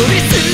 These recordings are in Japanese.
無理する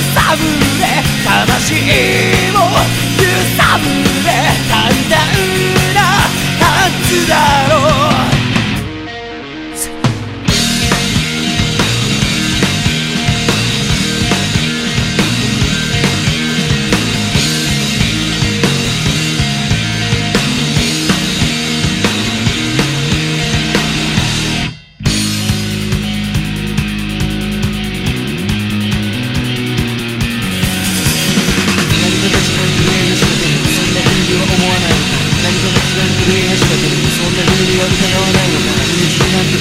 揺さぶれ魂も揺さぶれ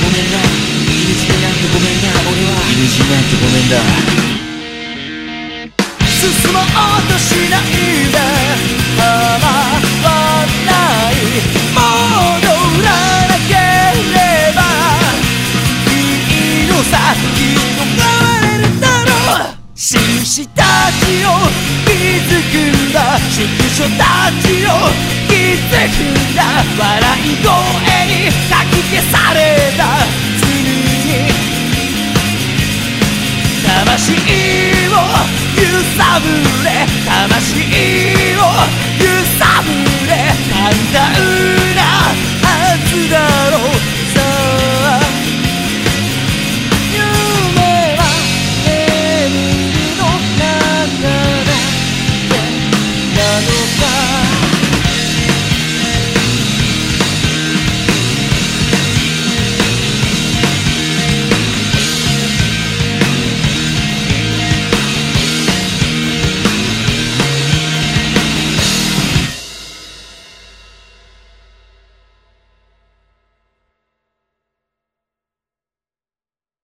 ごめんな意味深なんてごめんな。俺は意味深なんてごめんだ進もうとしないでたまらないもう乗らなけ。ればいいのさきっと変われるだろう紳士たちを気づくんだ宿所たちを奇跡な笑い声にかき消された。